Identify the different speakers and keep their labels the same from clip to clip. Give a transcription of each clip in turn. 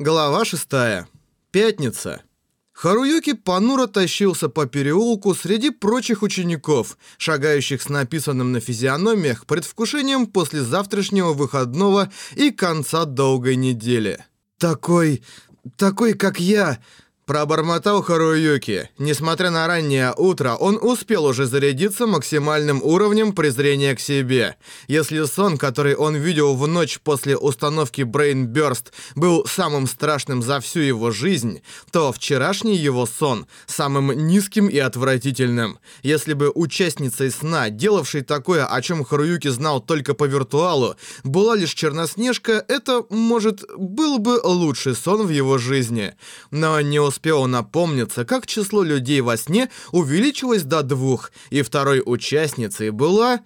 Speaker 1: Глава 6. Пятница. Харуюки понуро тащился по переулку среди прочих учеников, шагающих с написанным на физиономиях предвкушением послезавтрашнего выходного и конца долгой недели. «Такой... такой, как я...» Пробормотал Харуюки. Несмотря на раннее утро, он успел уже зарядиться максимальным уровнем презрения к себе. Если сон, который он видел в ночь после установки Brain Burst, был самым страшным за всю его жизнь, то вчерашний его сон самым низким и отвратительным. Если бы участницей сна, делавшей такое, о чем Харуюки знал только по виртуалу, была лишь Черноснежка, это, может, был бы лучший сон в его жизни. Но не успел успел напомниться, как число людей во сне увеличилось до двух, и второй участницей была...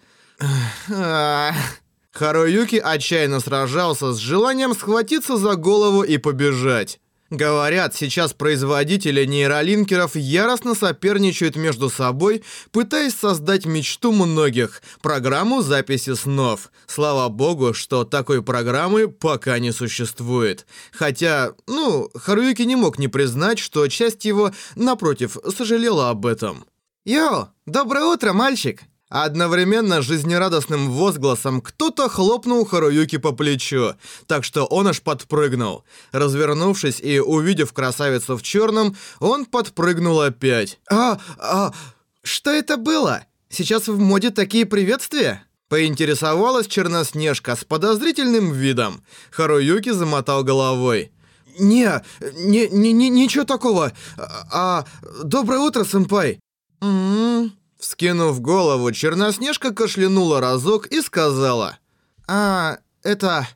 Speaker 1: Харуюки отчаянно сражался с желанием схватиться за голову и побежать. Говорят, сейчас производители нейролинкеров яростно соперничают между собой, пытаясь создать мечту многих – программу записи снов. Слава богу, что такой программы пока не существует. Хотя, ну, Харуюки не мог не признать, что часть его, напротив, сожалела об этом. «Йо, доброе утро, мальчик!» Одновременно с жизнерадостным возгласом кто-то хлопнул Харуюки по плечу, так что он аж подпрыгнул. Развернувшись и увидев красавицу в черном, он подпрыгнул опять. «А, а, что это было? Сейчас в моде такие приветствия?» Поинтересовалась Черноснежка с подозрительным видом. Харуюки замотал головой. «Не, не, не, не ничего такого. А, а доброе утро, сэмпай». «М-м-м». Вскинув голову, Черноснежка кашлянула разок и сказала. «А, это...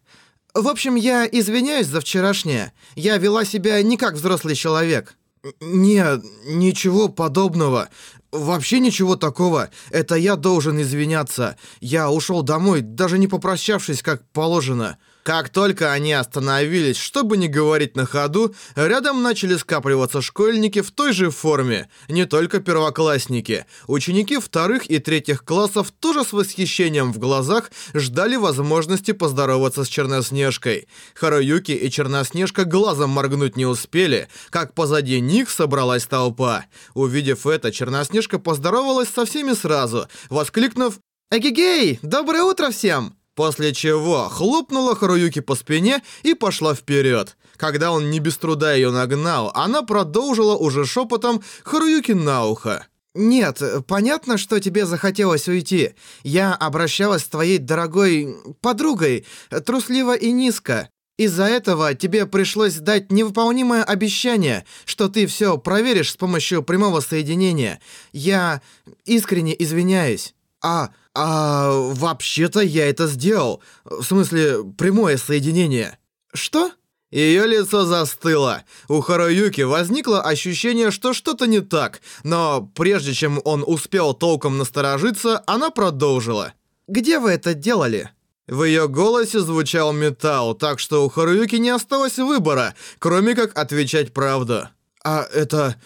Speaker 1: В общем, я извиняюсь за вчерашнее. Я вела себя не как взрослый человек». «Не, ничего подобного. Вообще ничего такого. Это я должен извиняться. Я ушел домой, даже не попрощавшись, как положено». Как только они остановились, чтобы не говорить на ходу, рядом начали скапливаться школьники в той же форме, не только первоклассники. Ученики вторых и третьих классов тоже с восхищением в глазах ждали возможности поздороваться с Черноснежкой. Харуюки и Черноснежка глазом моргнуть не успели, как позади них собралась толпа. Увидев это, Черноснежка поздоровалась со всеми сразу, воскликнув «Эгегей! Доброе утро всем!» После чего хлопнула Харуюки по спине и пошла вперед. Когда он не без труда ее нагнал, она продолжила уже шепотом Харуюки на ухо. «Нет, понятно, что тебе захотелось уйти. Я обращалась с твоей дорогой подругой, трусливо и низко. Из-за этого тебе пришлось дать невыполнимое обещание, что ты все проверишь с помощью прямого соединения. Я искренне извиняюсь. А, а вообще-то я это сделал. В смысле, прямое соединение. Что? Ее лицо застыло. У Харуюки возникло ощущение, что что-то не так, но прежде чем он успел толком насторожиться, она продолжила. «Где вы это делали?» В ее голосе звучал металл, так что у Харуюки не осталось выбора, кроме как отвечать правду. «А это...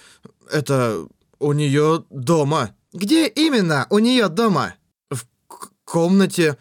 Speaker 1: это... у нее дома». «Где именно у нее дома?» «В комнате...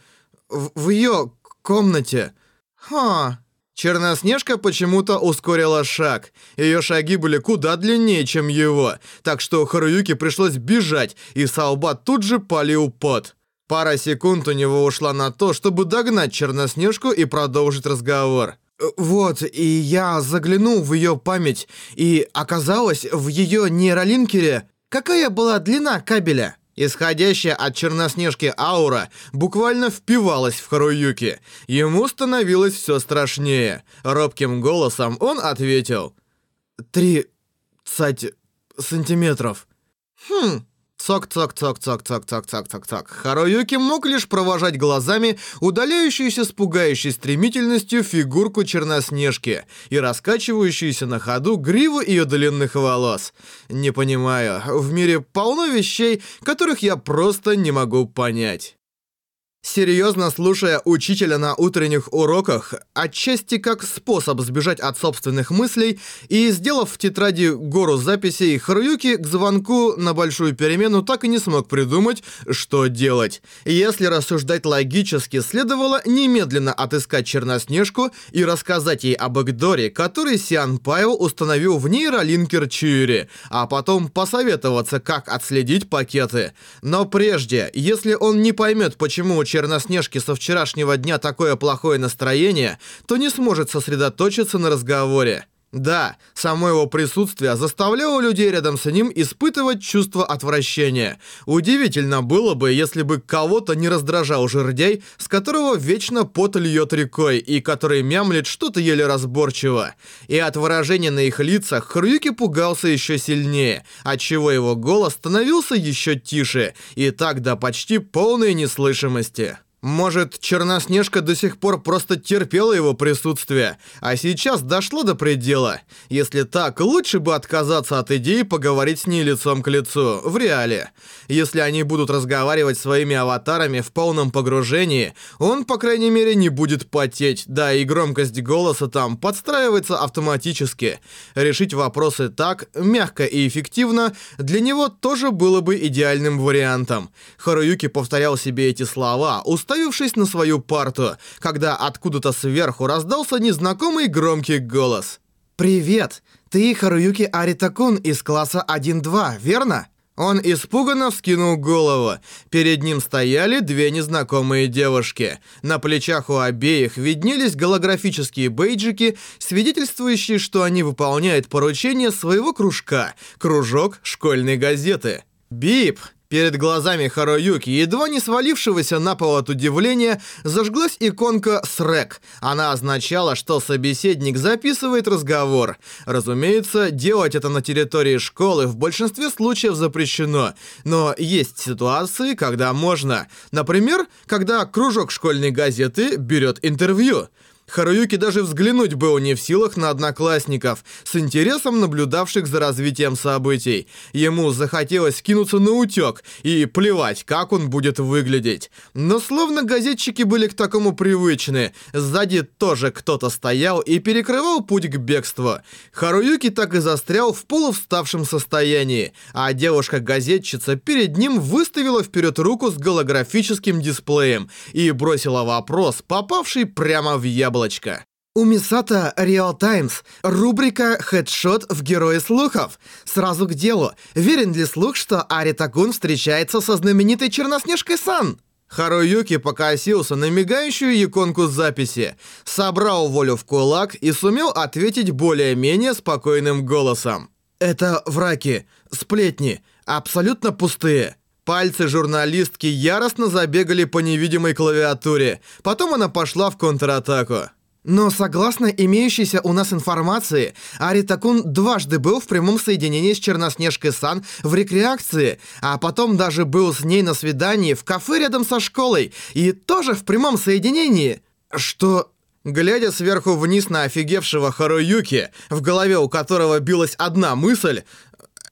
Speaker 1: в, в ее комнате». «Ха...» Черноснежка почему-то ускорила шаг. Ее шаги были куда длиннее, чем его, так что Харуюке пришлось бежать, и Салба тут же полил пот. Пара секунд у него ушла на то, чтобы догнать Черноснежку и продолжить разговор. Вот, и я заглянул в ее память, и оказалось, в ее нейролинкере Какая была длина кабеля? Исходящая от Черноснежки аура буквально впивалась в Харуюки. Ему становилось все страшнее. Робким голосом он ответил. «Три... цать... сантиметров». «Хм, Цак-цак-цак-цак-цак-цак-цак-цак. Харуюки мог лишь провожать глазами удаляющуюся с пугающей стремительностью фигурку Черноснежки и раскачивающуюся на ходу гриву ее длинных волос. Не понимаю, в мире полно вещей, которых я просто не могу понять. Серьезно слушая учителя на утренних уроках, отчасти как способ сбежать от собственных мыслей, и сделав в тетради гору записей, Харуюки к звонку на большую перемену так и не смог придумать, что делать. Если рассуждать логически, следовало немедленно отыскать Черноснежку и рассказать ей об Экдоре, который Сиан Пайо установил в нейролинкер Чиури, а потом посоветоваться, как отследить пакеты. Но прежде, если он не поймет, почему Черноснежки со вчерашнего дня такое плохое настроение, то не сможет сосредоточиться на разговоре. Да, само его присутствие заставляло людей рядом с ним испытывать чувство отвращения. Удивительно было бы, если бы кого-то не раздражал жердей, с которого вечно пот льет рекой и который мямлит что-то еле разборчиво. И от выражения на их лицах Хрюки пугался еще сильнее, отчего его голос становился еще тише, и так до почти полной неслышимости. Может, Черноснежка до сих пор просто терпела его присутствие, а сейчас дошло до предела. Если так, лучше бы отказаться от идеи поговорить с ней лицом к лицу, в реале. Если они будут разговаривать своими аватарами в полном погружении, он, по крайней мере, не будет потеть, да и громкость голоса там подстраивается автоматически. Решить вопросы так, мягко и эффективно, для него тоже было бы идеальным вариантом. Харуюки повторял себе эти слова, уставившись на свою парту, когда откуда-то сверху раздался незнакомый громкий голос. «Привет! Ты Харуюки Аритакун из класса 1-2, верно?» Он испуганно вскинул голову. Перед ним стояли две незнакомые девушки. На плечах у обеих виднелись голографические бейджики, свидетельствующие, что они выполняют поручение своего кружка, кружок школьной газеты. «Бип!» Перед глазами Харуюки, едва не свалившегося на пол от удивления, зажглась иконка «Срек». Она означала, что собеседник записывает разговор. Разумеется, делать это на территории школы в большинстве случаев запрещено, но есть ситуации, когда можно. Например, когда кружок школьной газеты берет интервью. Харуюки даже взглянуть был не в силах на одноклассников, с интересом наблюдавших за развитием событий. Ему захотелось кинуться на утёк и плевать, как он будет выглядеть. Но словно газетчики были к такому привычны, сзади тоже кто-то стоял и перекрывал путь к бегству. Харуюки так и застрял в полувставшем состоянии, а девушка-газетчица перед ним выставила вперед руку с голографическим дисплеем и бросила вопрос, попавший прямо в яблоко яблочко. У Мисата Real Times рубрика «Хедшот в Герое слухов». Сразу к делу. Верен ли слух, что Ари Такун встречается со знаменитой Черноснежкой Сан? Харуюки покосился на мигающую иконку записи, собрал волю в кулак и сумел ответить более-менее спокойным голосом. «Это враки, сплетни, абсолютно пустые». Пальцы журналистки яростно забегали по невидимой клавиатуре. Потом она пошла в контратаку. Но согласно имеющейся у нас информации, Аритакун дважды был в прямом соединении с Черноснежкой Сан в рекреакции, а потом даже был с ней на свидании в кафе рядом со школой, и тоже в прямом соединении. Что... Глядя сверху вниз на офигевшего Харуюки, в голове у которого билась одна мысль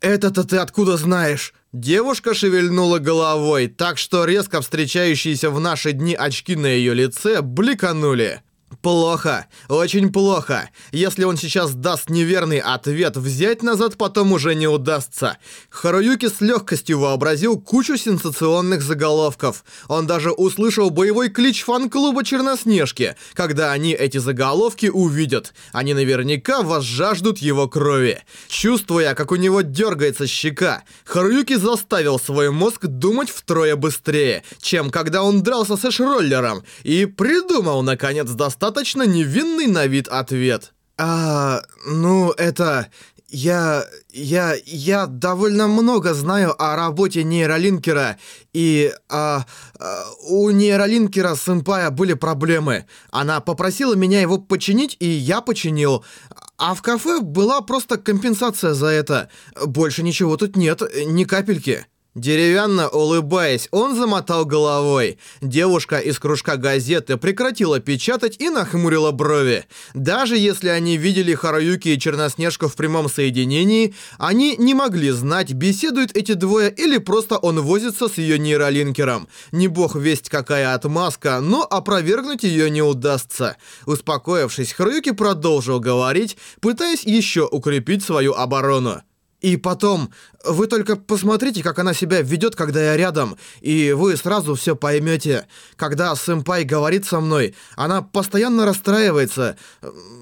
Speaker 1: «Это-то ты откуда знаешь?» Девушка шевельнула головой, так что резко встречающиеся в наши дни очки на ее лице бликанули. Плохо, очень плохо. Если он сейчас даст неверный ответ, взять назад потом уже не удастся. Харуюки с легкостью вообразил кучу сенсационных заголовков. Он даже услышал боевой клич фан-клуба Черноснежки, когда они эти заголовки увидят. Они наверняка возжаждут его крови. Чувствуя, как у него дергается щека, Харуюки заставил свой мозг думать втрое быстрее, чем когда он дрался с эш-роллером, и придумал, наконец, достаточно достаточно невинный на вид ответ. «А, ну, это... Я... я... я довольно много знаю о работе нейролинкера, и... А, а, у нейролинкера сэмпая были проблемы. Она попросила меня его починить, и я починил. А в кафе была просто компенсация за это. Больше ничего тут нет, ни капельки». Деревянно улыбаясь, он замотал головой. Девушка из кружка газеты прекратила печатать и нахмурила брови. Даже если они видели Харуюки и Черноснежку в прямом соединении, они не могли знать, беседуют эти двое или просто он возится с ее нейролинкером. Не бог весть какая отмазка, но опровергнуть ее не удастся. Успокоившись, Харуюки продолжил говорить, пытаясь еще укрепить свою оборону. И потом, вы только посмотрите, как она себя ведет, когда я рядом, и вы сразу все поймете. Когда сэмпай говорит со мной, она постоянно расстраивается.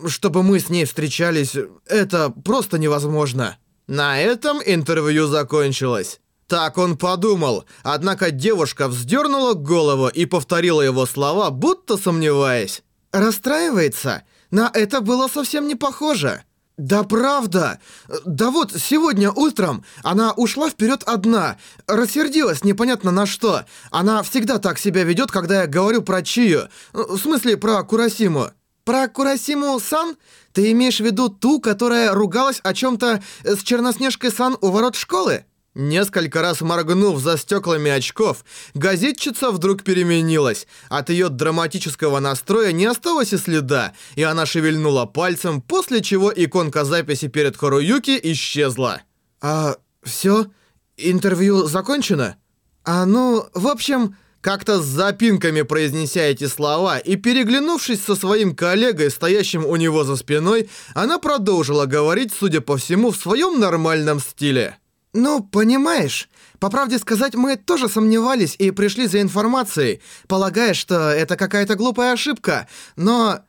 Speaker 1: Чтобы мы с ней встречались, это просто невозможно. На этом интервью закончилось. Так он подумал, однако девушка вздернула голову и повторила его слова, будто сомневаясь. «Расстраивается? На это было совсем не похоже». «Да правда! Да вот, сегодня утром она ушла вперед одна, рассердилась непонятно на что. Она всегда так себя ведет, когда я говорю про Чию, в смысле про Курасиму». «Про Курасиму-сан? Ты имеешь в виду ту, которая ругалась о чем-то с Черноснежкой-сан у ворот школы?» Несколько раз моргнув за стеклами очков, газетчица вдруг переменилась. От ее драматического настроя не осталось и следа, и она шевельнула пальцем, после чего иконка записи перед Хоруюки исчезла. «А, все? Интервью закончено?» «А ну, в общем...» Как-то с запинками произнеся эти слова и переглянувшись со своим коллегой, стоящим у него за спиной, она продолжила говорить, судя по всему, в своем нормальном стиле. «Ну, понимаешь, по правде сказать, мы тоже сомневались и пришли за информацией, полагая, что это какая-то глупая ошибка, но...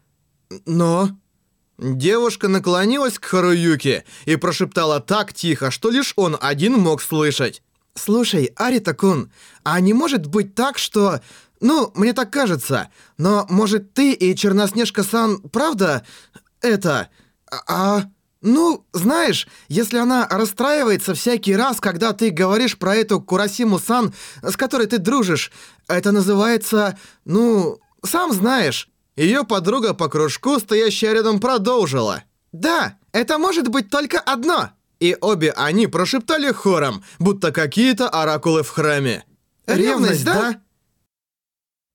Speaker 1: но...» Девушка наклонилась к Харуюке и прошептала так тихо, что лишь он один мог слышать. «Слушай, Арита-кун, а не может быть так, что... Ну, мне так кажется, но может ты и Черноснежка-сан, правда, это... а...» «Ну, знаешь, если она расстраивается всякий раз, когда ты говоришь про эту Курасиму-сан, с которой ты дружишь, это называется, ну, сам знаешь». Ее подруга по кружку, стоящая рядом, продолжила. «Да, это может быть только одно!» И обе они прошептали хором, будто какие-то оракулы в храме.
Speaker 2: «Ревность, да?» да?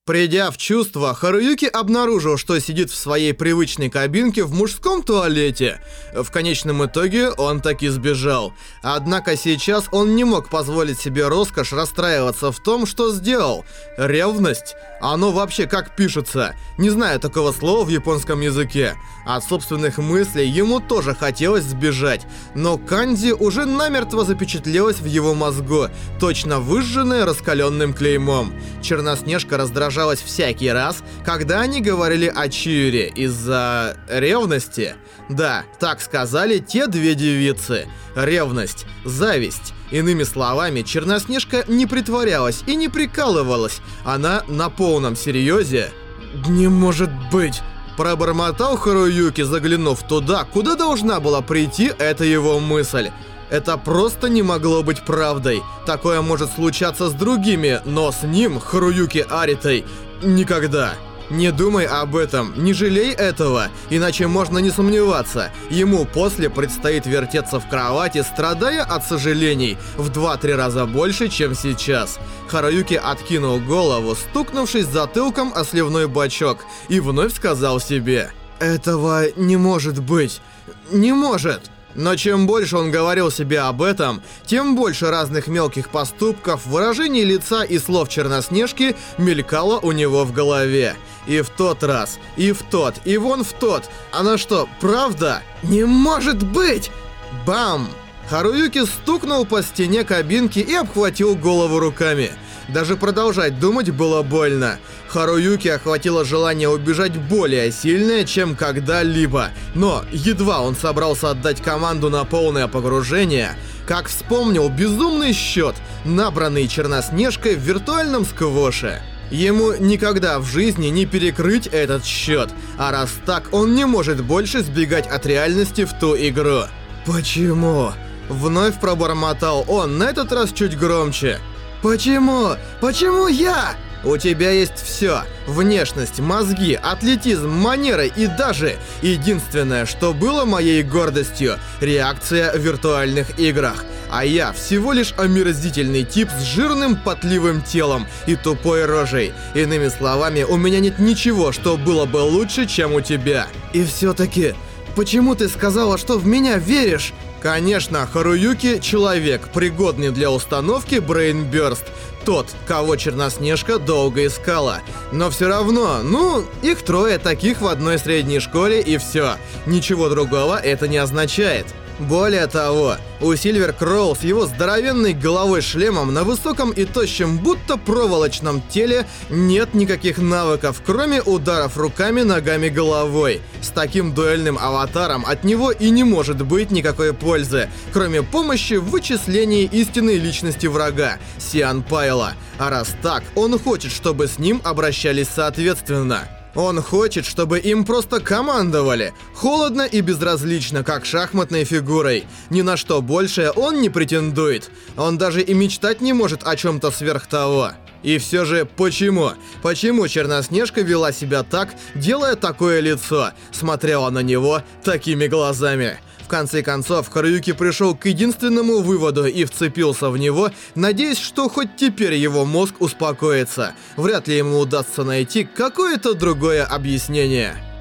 Speaker 1: Придя в чувство, Харуюки обнаружил, что сидит в своей привычной кабинке в мужском туалете. В конечном итоге он таки сбежал. Однако сейчас он не мог позволить себе роскошь расстраиваться в том, что сделал. Ревность? Оно вообще как пишется? Не знаю такого слова в японском языке. От собственных мыслей ему тоже хотелось сбежать. Но канзи уже намертво запечатлелась в его мозгу, точно выжженная раскаленным клеймом. Черноснежка раздражалась раздражалась всякий раз, когда они говорили о Чиуре из-за ревности. Да, так сказали те две девицы. Ревность, зависть. Иными словами, Черноснежка не притворялась и не прикалывалась. Она на полном серьезе... «Не может быть!» Пробормотал Харуюки, заглянув туда, куда должна была прийти эта его мысль. Это просто не могло быть правдой. Такое может случаться с другими, но с ним, Харуюки Аритой, никогда. Не думай об этом, не жалей этого, иначе можно не сомневаться. Ему после предстоит вертеться в кровати, страдая от сожалений, в 2-3 раза больше, чем сейчас. Харуюки откинул голову, стукнувшись затылком о сливной бачок, и вновь сказал себе «Этого не может быть, не может». Но чем больше он говорил себе об этом, тем больше разных мелких поступков, выражений лица и слов Черноснежки мелькало у него в голове. И в тот раз, и в тот, и вон в тот. Она что, правда? Не может быть! Бам! Харуюки стукнул по стене кабинки и обхватил голову руками. Даже продолжать думать было больно. Харуюки охватило желание убежать более сильное, чем когда-либо. Но едва он собрался отдать команду на полное погружение, как вспомнил безумный счет, набранный Черноснежкой в виртуальном сквоше. Ему никогда в жизни не перекрыть этот счет, а раз так, он не может больше сбегать от реальности в ту игру. «Почему?» Вновь пробормотал он, на этот раз чуть громче. «Почему? Почему я?» У тебя есть все. Внешность, мозги, атлетизм, манеры и даже единственное, что было моей гордостью – реакция в виртуальных играх. А я всего лишь омерзительный тип с жирным потливым телом и тупой рожей. Иными словами, у меня нет ничего, что было бы лучше, чем у тебя. И все-таки, почему ты сказала, что в меня веришь? Конечно, Харуюки — человек, пригодный для установки Burst. Тот, кого Черноснежка долго искала. Но все равно, ну, их трое таких в одной средней школе и все. Ничего другого это не означает. Более того, у Сильвер Кроу с его здоровенной головой шлемом на высоком и тощем будто проволочном теле нет никаких навыков, кроме ударов руками, ногами, головой. С таким дуэльным аватаром от него и не может быть никакой пользы, кроме помощи в вычислении истинной личности врага, Сиан Пайла. А раз так, он хочет, чтобы с ним обращались соответственно. Он хочет, чтобы им просто командовали. Холодно и безразлично, как шахматной фигурой. Ни на что большее он не претендует. Он даже и мечтать не может о чем-то сверх того. И все же, почему? Почему Черноснежка вела себя так, делая такое лицо, смотрела на него такими глазами? Конце концов, Харуюки пришел к единственному выводу и вцепился в него, надеясь, что хоть теперь его мозг успокоится. Вряд ли ему удастся найти какое-то другое объяснение.